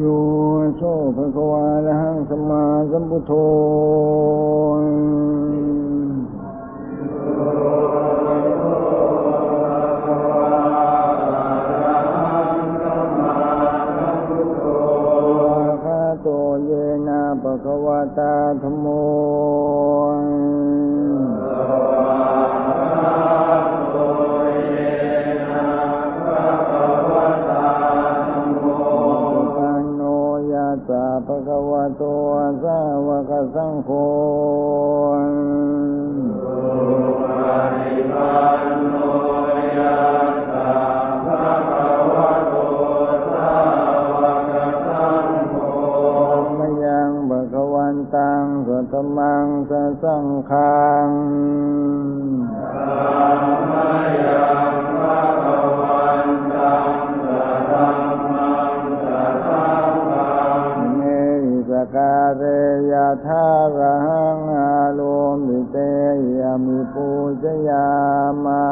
โยโสภะคะวาละหังสัมมาสัมพุทโธอะคาโตเยนะภะควะตาธัมโม คะวะโตสาวกสังโฆมยังภะคะวันตังสัตมังสะสังฆัง การเรยะทาระหังอาโลมิเตยามิปูจยามา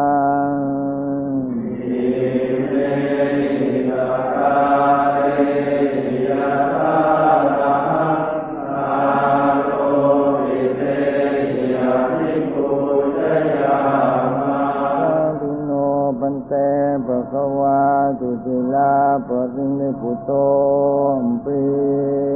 ติโนปันเตปะคะวาตุติลาปะรินิพุตโตมปี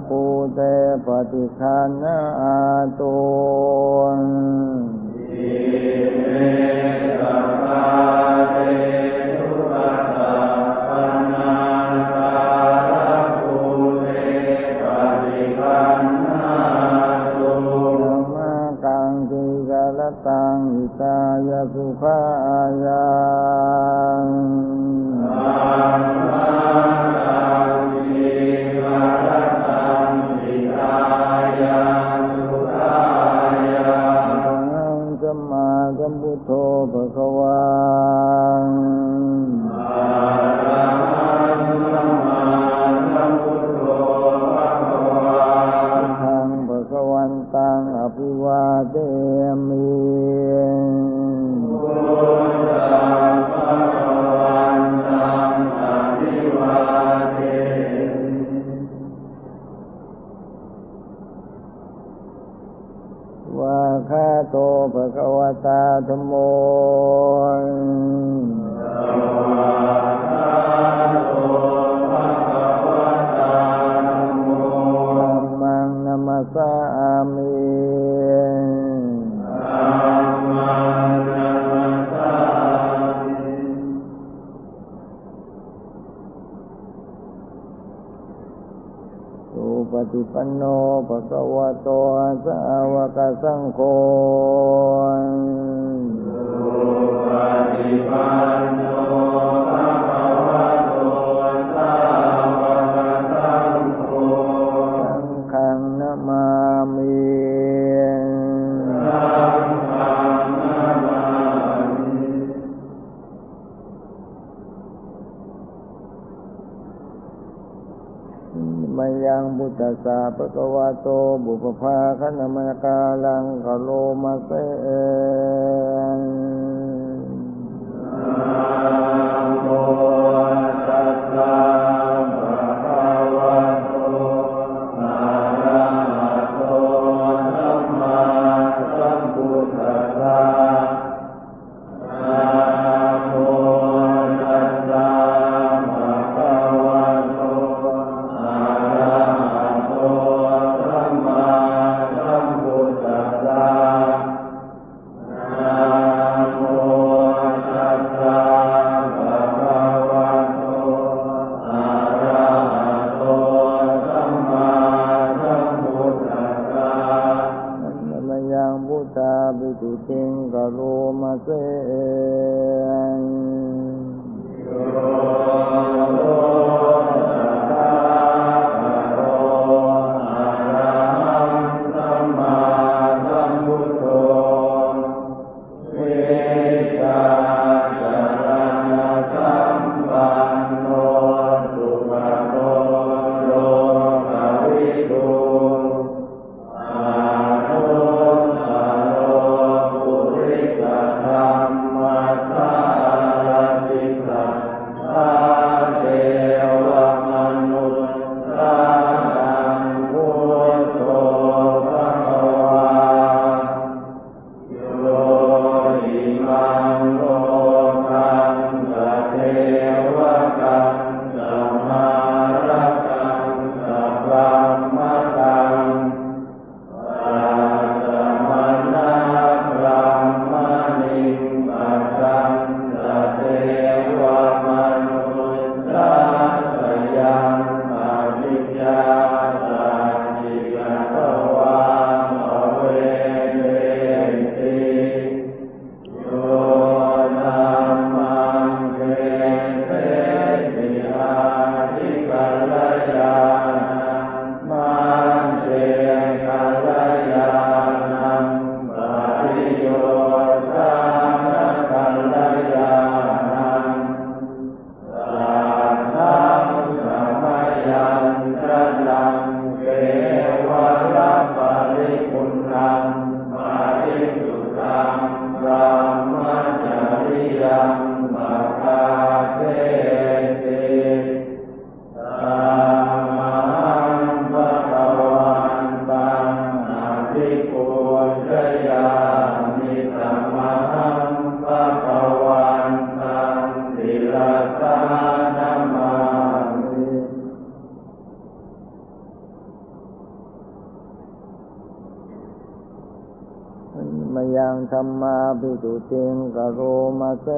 การเรตุกตาปนาการปูเตปฏิคันนาตุมากังกิกาลตังอิตายสุขา วาคาโตภะคะวะตาธโม สุปฏิปันโนปะสวะโตสาวกสังโฆสั มุตตสสะปะกวาโตบุปภาคณมกาลังกโลมาเสนนะ se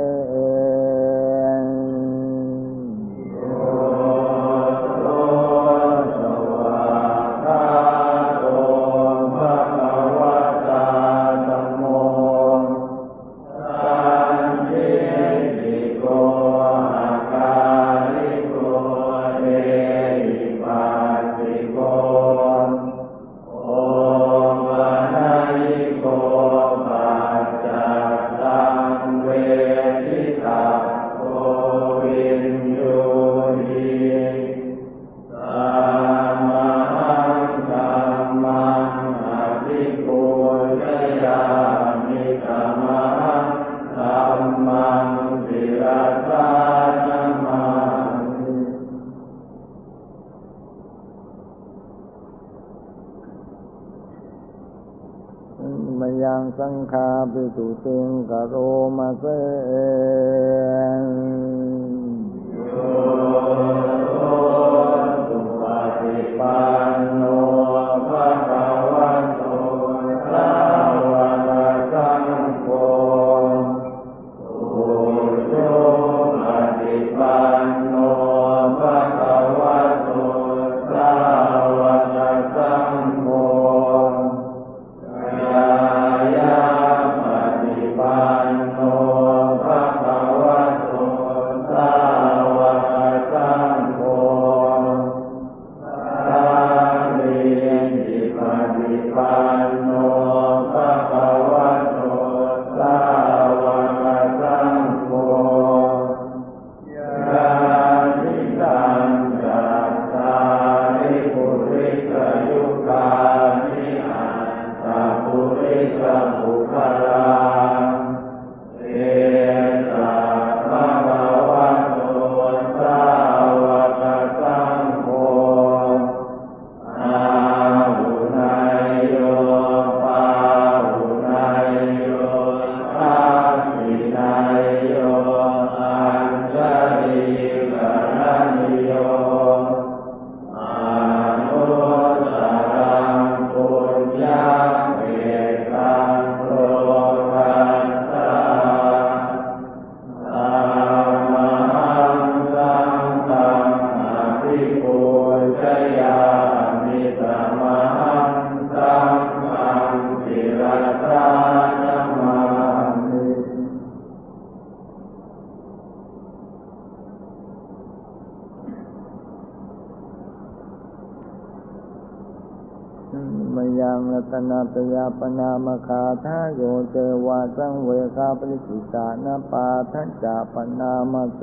นามคาทาโยเจวาสังเวคาปริกิตานาปาทัจจปนามเส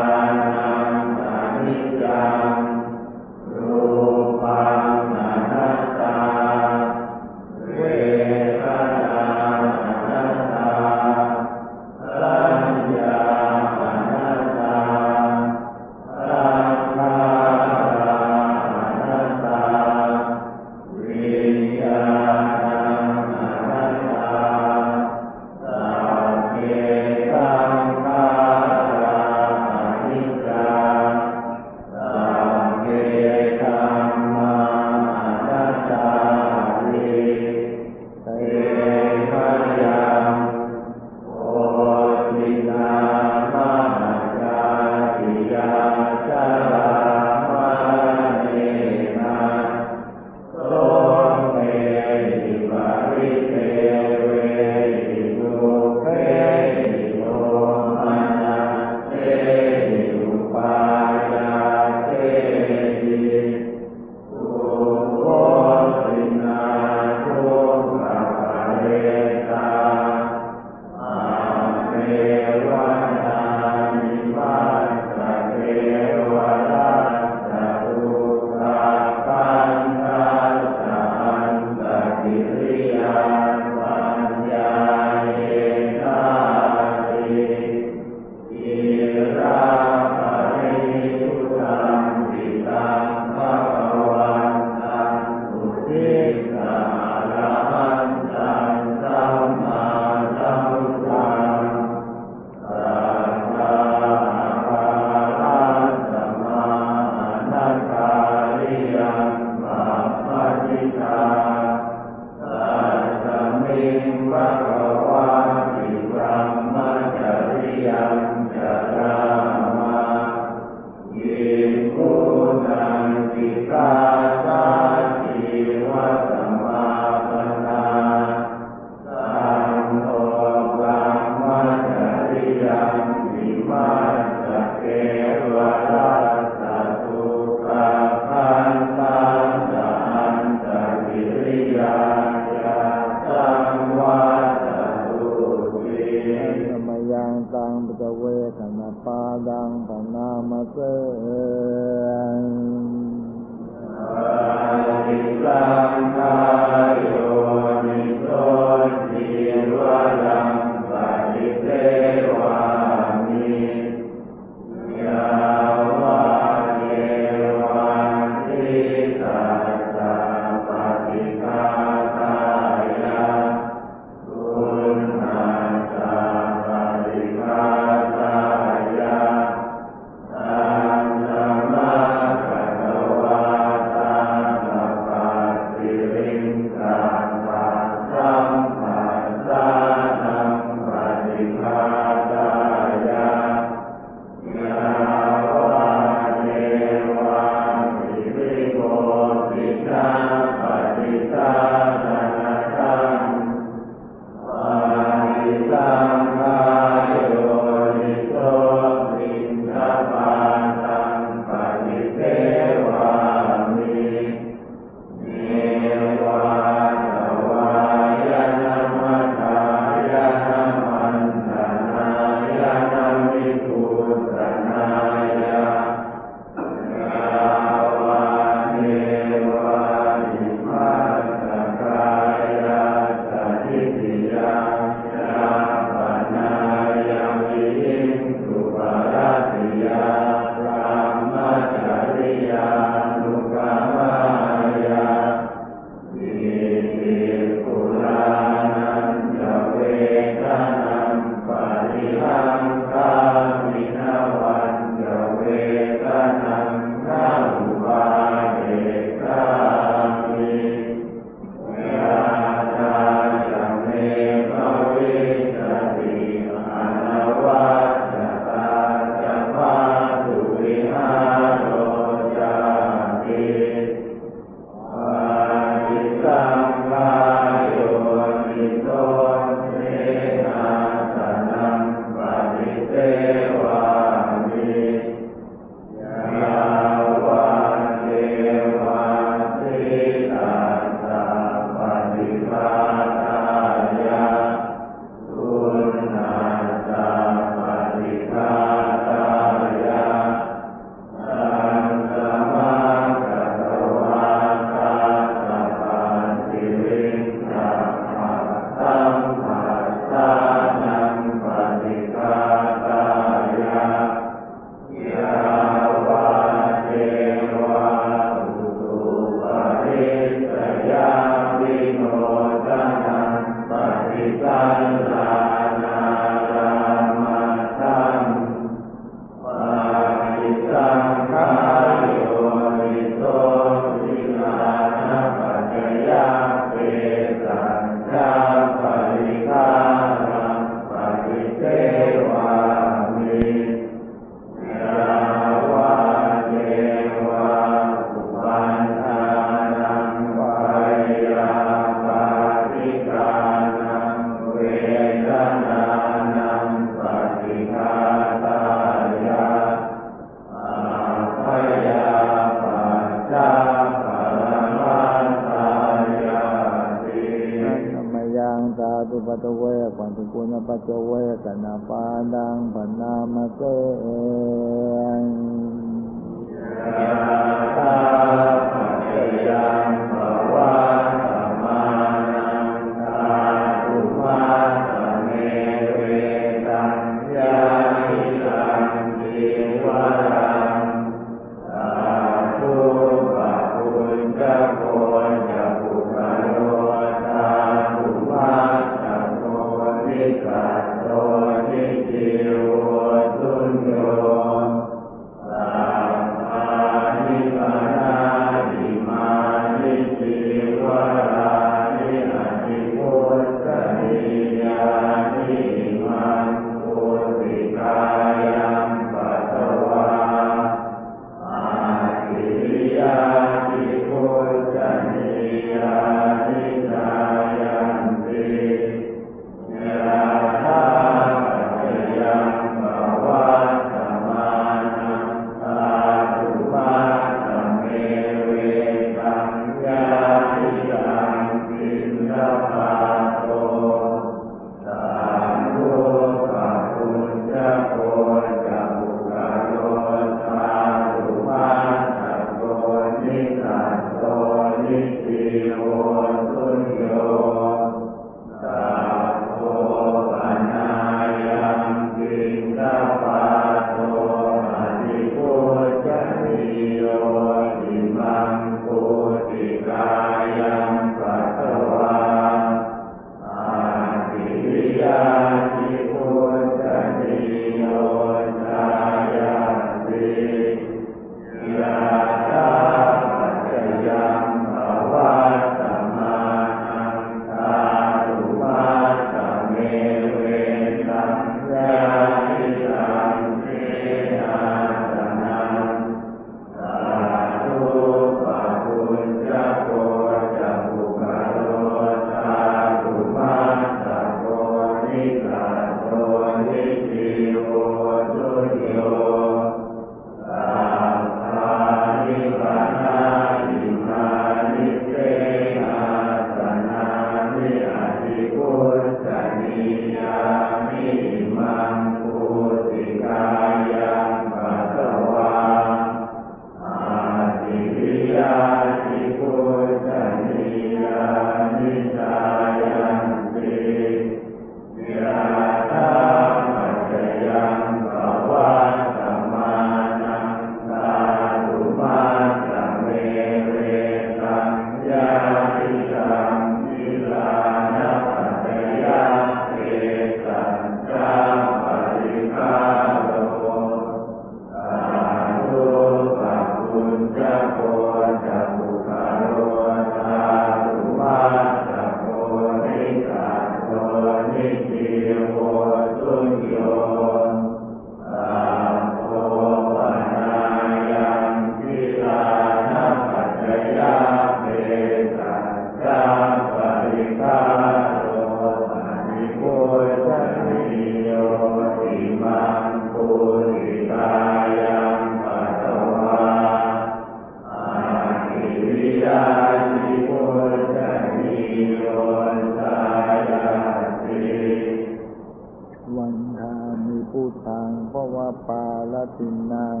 ตังะวาปาลตินัง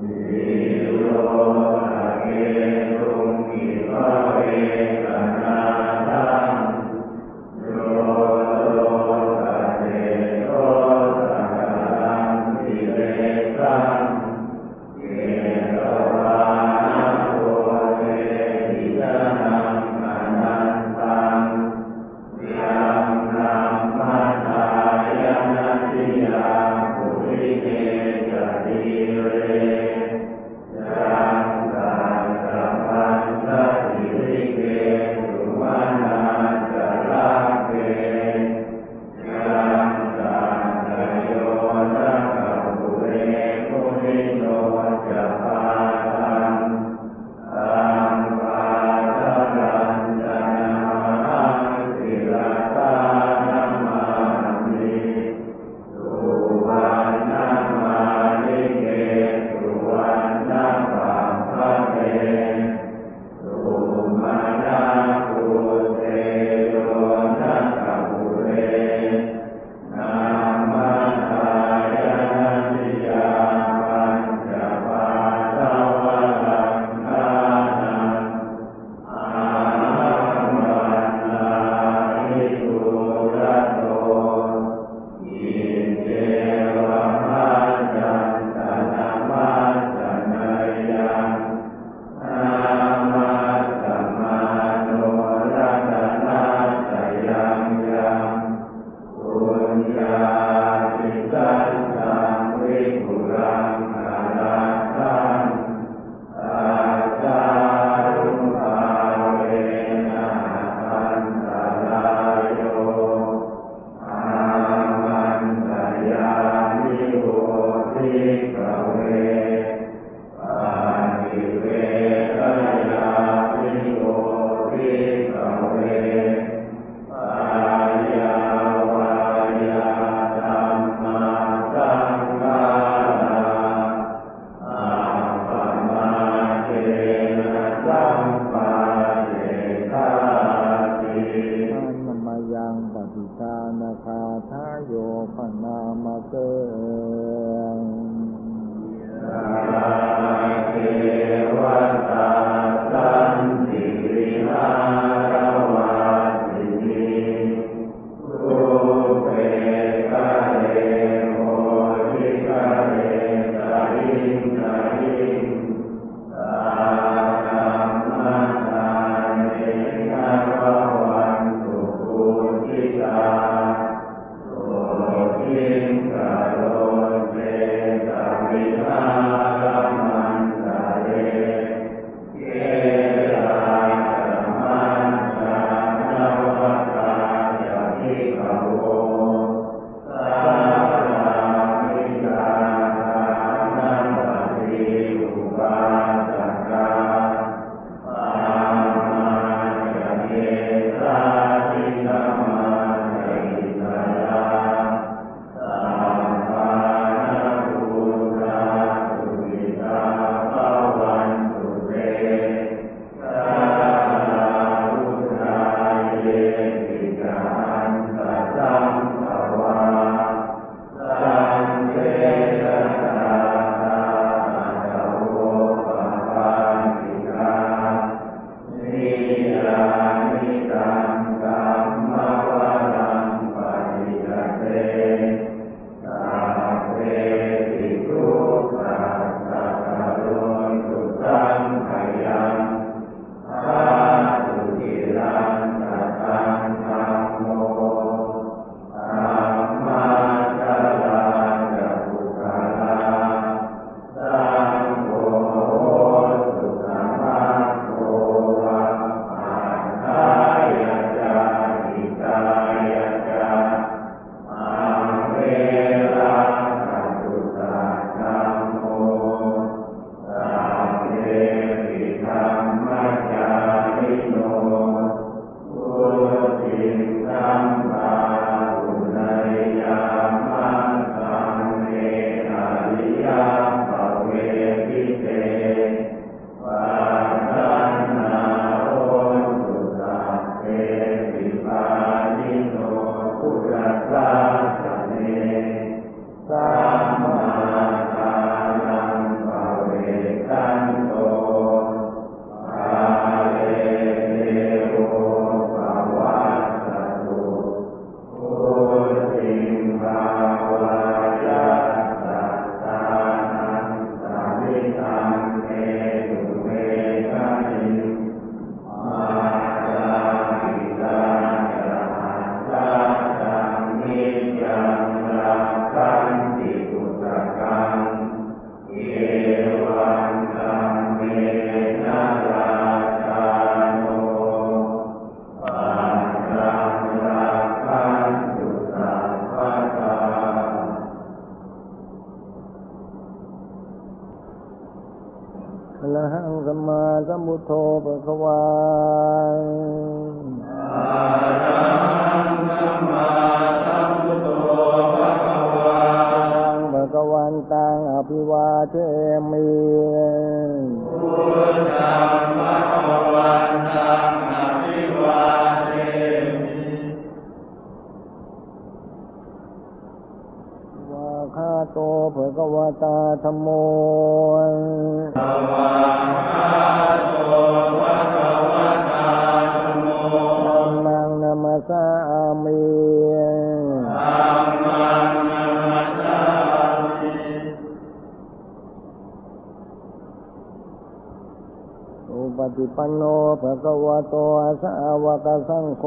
สิโรเกตุมิภะเวสนา الرحيم โตสาวกสังโฆ